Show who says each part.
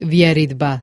Speaker 1: vjeritba